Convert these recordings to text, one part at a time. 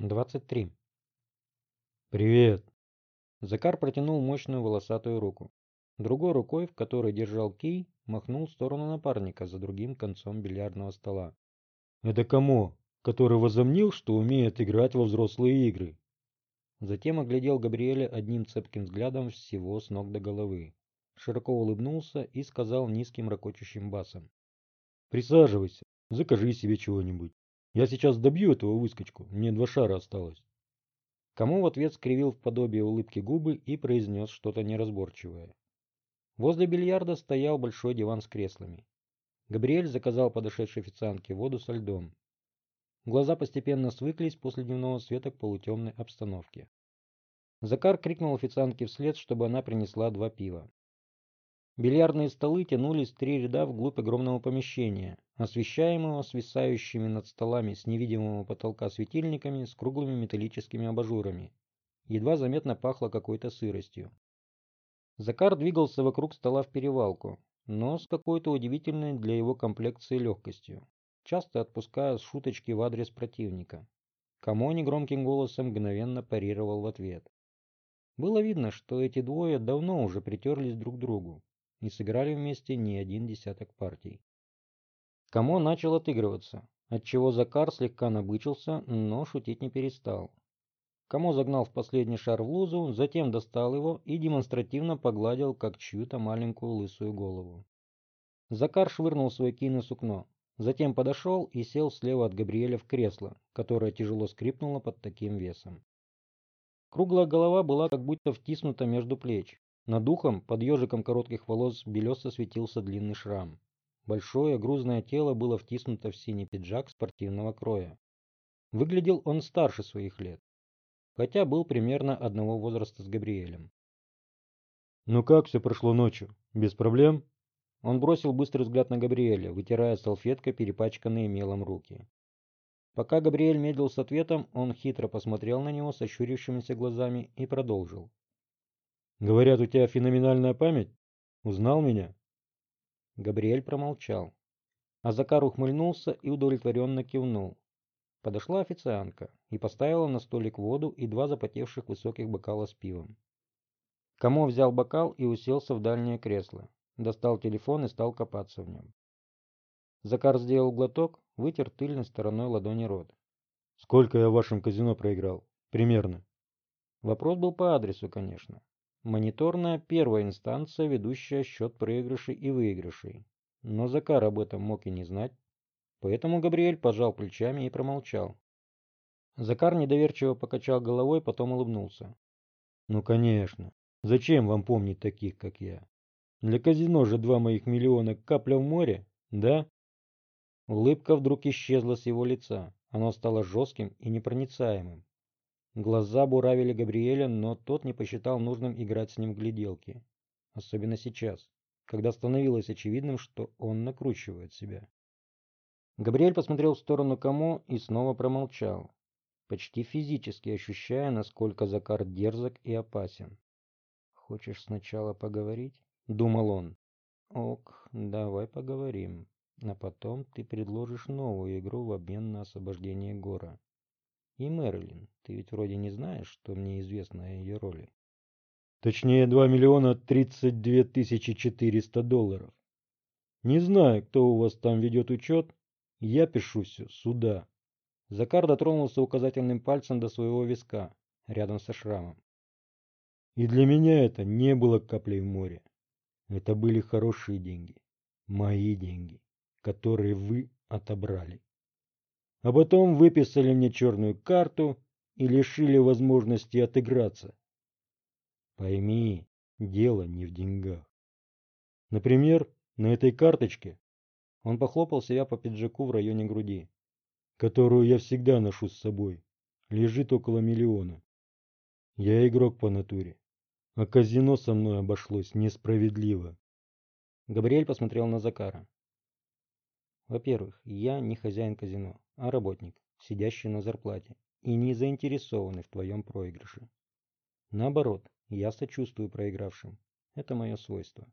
23. «Привет!» Закар протянул мощную волосатую руку. Другой рукой, в которой держал кий, махнул в сторону напарника за другим концом бильярдного стола. «Это кому? Который возомнил, что умеет играть во взрослые игры?» Затем оглядел Габриэля одним цепким взглядом всего с ног до головы. Широко улыбнулся и сказал низким ракочущим басом. «Присаживайся, закажи себе чего-нибудь. Я сейчас добью этого выскочку, мне два шара осталось». Кому в ответ скривил в подобие улыбки губы и произнес что-то неразборчивое. Возле бильярда стоял большой диван с креслами. Габриэль заказал подошедшей официантке воду со льдом. Глаза постепенно свыклись после дневного света к полутемной обстановке. Закар крикнул официантке вслед, чтобы она принесла два пива. Бильярдные столы тянулись три ряда вглубь огромного помещения, освещаемого свисающими над столами с невидимого потолка светильниками с круглыми металлическими абажурами. Едва заметно пахло какой-то сыростью. Закар двигался вокруг стола в перевалку, но с какой-то удивительной для его комплекции легкостью, часто отпуская шуточки в адрес противника. Кому негромким голосом мгновенно парировал в ответ. Было видно, что эти двое давно уже притерлись друг к другу, и сыграли вместе не один десяток партий. Камо начал отыгрываться, отчего Закар слегка набычился, но шутить не перестал. Камо загнал в последний шар в лузу, затем достал его и демонстративно погладил, как чью-то маленькую лысую голову. Закар швырнул свой кий на сукно, затем подошел и сел слева от Габриэля в кресло, которое тяжело скрипнуло под таким весом. Круглая голова была как будто втиснута между плеч, над ухом, под ежиком коротких волос, белесо светился длинный шрам. Большое грузное тело было втиснуто в синий пиджак спортивного кроя. Выглядел он старше своих лет, хотя был примерно одного возраста с Габриэлем. «Ну как все прошло ночью? Без проблем?» Он бросил быстрый взгляд на Габриэля, вытирая салфеткой перепачканные мелом руки. Пока Габриэль медлил с ответом, он хитро посмотрел на него сощурившимися глазами и продолжил. Говорят, у тебя феноменальная память? Узнал меня? Габриэль промолчал. А Закар ухмыльнулся и удовлетворенно кивнул. Подошла официантка и поставила на столик воду и два запотевших высоких бокала с пивом. Камо взял бокал и уселся в дальнее кресло. Достал телефон и стал копаться в нем. Закар сделал глоток, вытер тыльной стороной ладони рот. «Сколько я в вашем казино проиграл? Примерно?» Вопрос был по адресу, конечно. Мониторная первая инстанция, ведущая счет проигрышей и выигрышей. Но Закар об этом мог и не знать. Поэтому Габриэль пожал плечами и промолчал. Закар недоверчиво покачал головой, потом улыбнулся. «Ну, конечно. Зачем вам помнить таких, как я? Для казино же два моих миллиона капля в море, да?» Улыбка вдруг исчезла с его лица. Оно стало жестким и непроницаемым. Глаза буравили Габриэля, но тот не посчитал нужным играть с ним в гляделки. Особенно сейчас, когда становилось очевидным, что он накручивает себя. Габриэль посмотрел в сторону Камо и снова промолчал, почти физически ощущая, насколько Закар дерзок и опасен. «Хочешь сначала поговорить?» — думал он. «Ок, давай поговорим, а потом ты предложишь новую игру в обмен на освобождение Гора. И Мэрилин, ты ведь вроде не знаешь, что мне известно о ее роли. Точнее, 2 миллиона 32 тысячи 400 долларов. Не знаю, кто у вас там ведет учет. Я пишу все сюда. Закар дотронулся указательным пальцем до своего виска, рядом со шрамом. И для меня это не было каплей в море. Это были хорошие деньги. Мои деньги, которые вы отобрали а потом выписали мне черную карту и лишили возможности отыграться. Пойми, дело не в деньгах. Например, на этой карточке он похлопал себя по пиджаку в районе груди, которую я всегда ношу с собой, лежит около миллиона. Я игрок по натуре, а казино со мной обошлось несправедливо. Габриэль посмотрел на Закара. Во-первых, я не хозяин казино, а работник, сидящий на зарплате и не заинтересованный в твоем проигрыше. Наоборот, я сочувствую проигравшим. Это мое свойство.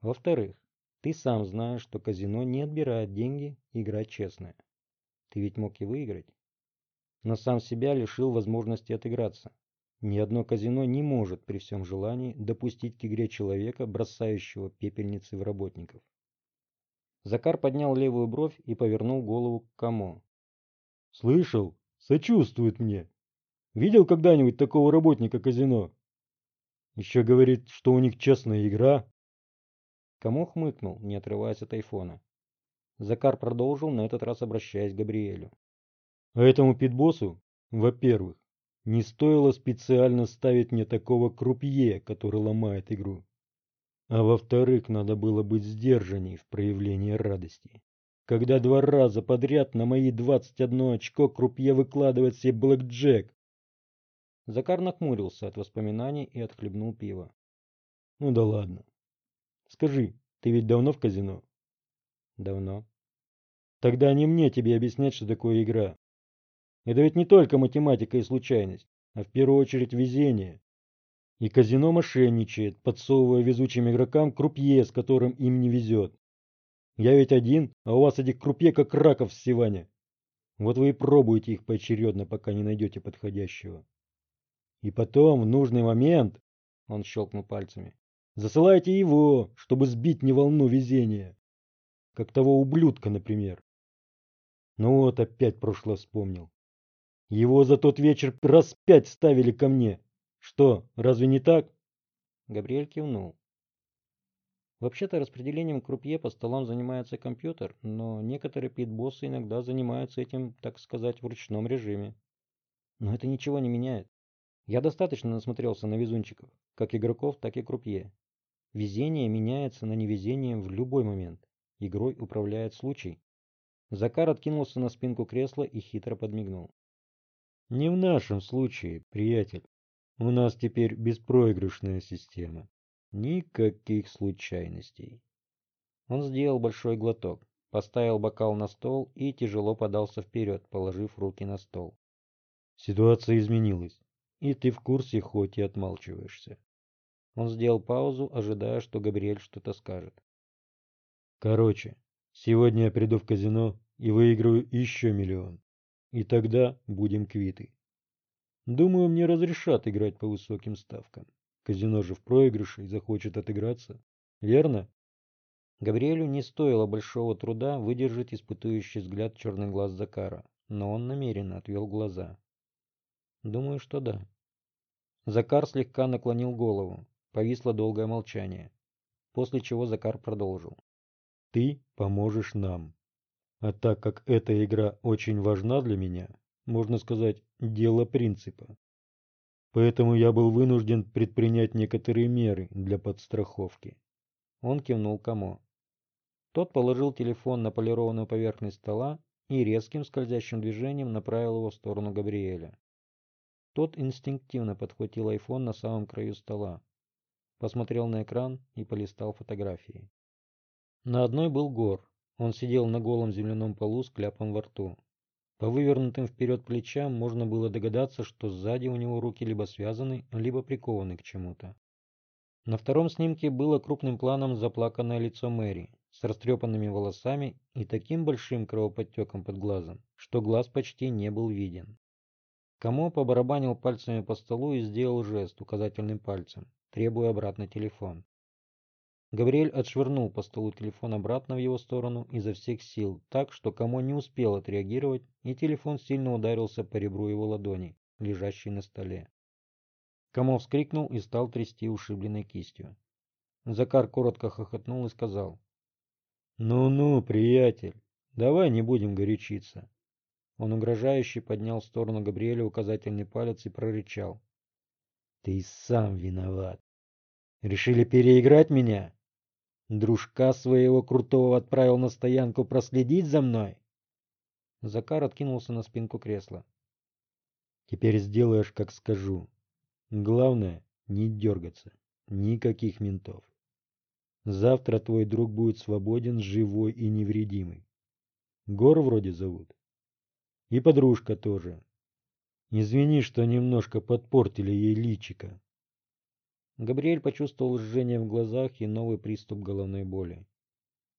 Во-вторых, ты сам знаешь, что казино не отбирает деньги, играть честно. Ты ведь мог и выиграть. но сам себя лишил возможности отыграться. Ни одно казино не может при всем желании допустить к игре человека, бросающего пепельницы в работников. Закар поднял левую бровь и повернул голову к Камо. «Слышал? Сочувствует мне. Видел когда-нибудь такого работника казино? Еще говорит, что у них честная игра». Камо хмыкнул, не отрываясь от айфона. Закар продолжил, на этот раз обращаясь к Габриэлю. «А этому питбоссу, во-первых, не стоило специально ставить мне такого крупье, который ломает игру. А во-вторых, надо было быть сдержанней в проявлении радости. Когда два раза подряд на мои 21 очко крупье выкладывает себе блэкджек. Закар нахмурился от воспоминаний и отхлебнул пиво. Ну да ладно. Скажи, ты ведь давно в казино? Давно. Тогда не мне тебе объяснять, что такое игра. Это ведь не только математика и случайность, а в первую очередь везение. И казино мошенничает, подсовывая везучим игрокам крупье, с которым им не везет. Я ведь один, а у вас этих крупье как раков в Сиване. Вот вы и пробуете их поочередно, пока не найдете подходящего. И потом, в нужный момент, он щелкнул пальцами, засылайте его, чтобы сбить не волну везения. Как того ублюдка, например. Ну вот, опять прошлое вспомнил. Его за тот вечер раз пять ставили ко мне. Что, разве не так? Габриэль кивнул. Вообще-то распределением крупье по столам занимается компьютер, но некоторые питбоссы иногда занимаются этим, так сказать, в ручном режиме. Но это ничего не меняет. Я достаточно насмотрелся на везунчиков, как игроков, так и крупье. Везение меняется на невезение в любой момент. Игрой управляет случай. Закар откинулся на спинку кресла и хитро подмигнул. Не в нашем случае, приятель. У нас теперь беспроигрышная система. Никаких случайностей. Он сделал большой глоток, поставил бокал на стол и тяжело подался вперед, положив руки на стол. Ситуация изменилась, и ты в курсе, хоть и отмалчиваешься. Он сделал паузу, ожидая, что Габриэль что-то скажет. Короче, сегодня я приду в казино и выиграю еще миллион. И тогда будем квиты. Думаю, мне разрешат играть по высоким ставкам. Казино же в проигрыше и захочет отыграться. Верно? Габриэлю не стоило большого труда выдержать испытующий взгляд черный глаз Закара, но он намеренно отвел глаза. Думаю, что да. Закар слегка наклонил голову. Повисло долгое молчание. После чего Закар продолжил. Ты поможешь нам. А так как эта игра очень важна для меня, можно сказать, дело принципа. Поэтому я был вынужден предпринять некоторые меры для подстраховки. Он кивнул Камо. Тот положил телефон на полированную поверхность стола и резким скользящим движением направил его в сторону Габриэля. Тот инстинктивно подхватил айфон на самом краю стола, посмотрел на экран и полистал фотографии. На одной был Гор, он сидел на голом земляном полу с кляпом во рту. По вывернутым вперед плечам можно было догадаться, что сзади у него руки либо связаны, либо прикованы к чему-то. На втором снимке было крупным планом заплаканное лицо Мэри с растрепанными волосами и таким большим кровоподтеком под глазом, что глаз почти не был виден. Камо побарабанил пальцами по столу и сделал жест указательным пальцем, требуя обратно телефон. Габриэль отшвырнул по столу телефон обратно в его сторону изо всех сил, так, что Камо не успел отреагировать, и телефон сильно ударился по ребру его ладони, лежащей на столе. Камо вскрикнул и стал трясти ушибленной кистью. Закар коротко хохотнул и сказал. «Ну-ну, приятель, давай не будем горячиться». Он угрожающе поднял в сторону Габриэля указательный палец и прорычал. «Ты сам виноват. Решили переиграть меня?» Дружка своего крутого отправил на стоянку проследить за мной? Закар откинулся на спинку кресла. Теперь сделаешь, как скажу. Главное, не дергаться. Никаких ментов. Завтра твой друг будет свободен, живой и невредимый. Гор вроде зовут. И подружка тоже. Извини, что немножко подпортили ей личика. Габриэль почувствовал жжение в глазах и новый приступ головной боли.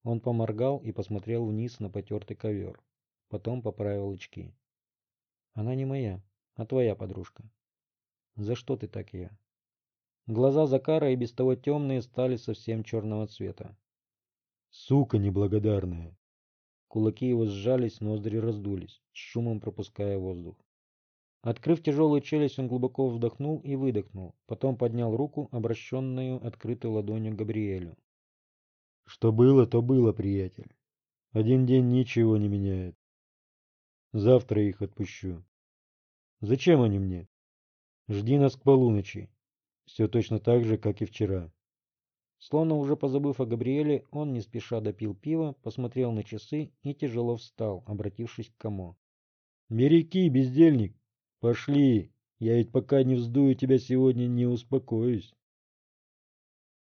Он поморгал и посмотрел вниз на потертый ковер. Потом поправил очки. Она не моя, а твоя подружка. За что ты так ее? Глаза Закара и без того темные стали совсем черного цвета. Сука неблагодарная. Кулаки его сжались, ноздри раздулись, с шумом пропуская воздух. Открыв тяжелую челюсть, он глубоко вдохнул и выдохнул, потом поднял руку, обращенную открытой ладонью к Габриэлю. Что было, то было, приятель. Один день ничего не меняет. Завтра их отпущу. Зачем они мне? Жди нас к полуночи. Все точно так же, как и вчера. Словно уже позабыв о Габриэле, он не спеша допил пиво, посмотрел на часы и тяжело встал, обратившись к Камо. «Меряки, бездельник! Пошли! Я ведь пока не вздую тебя сегодня, не успокоюсь!»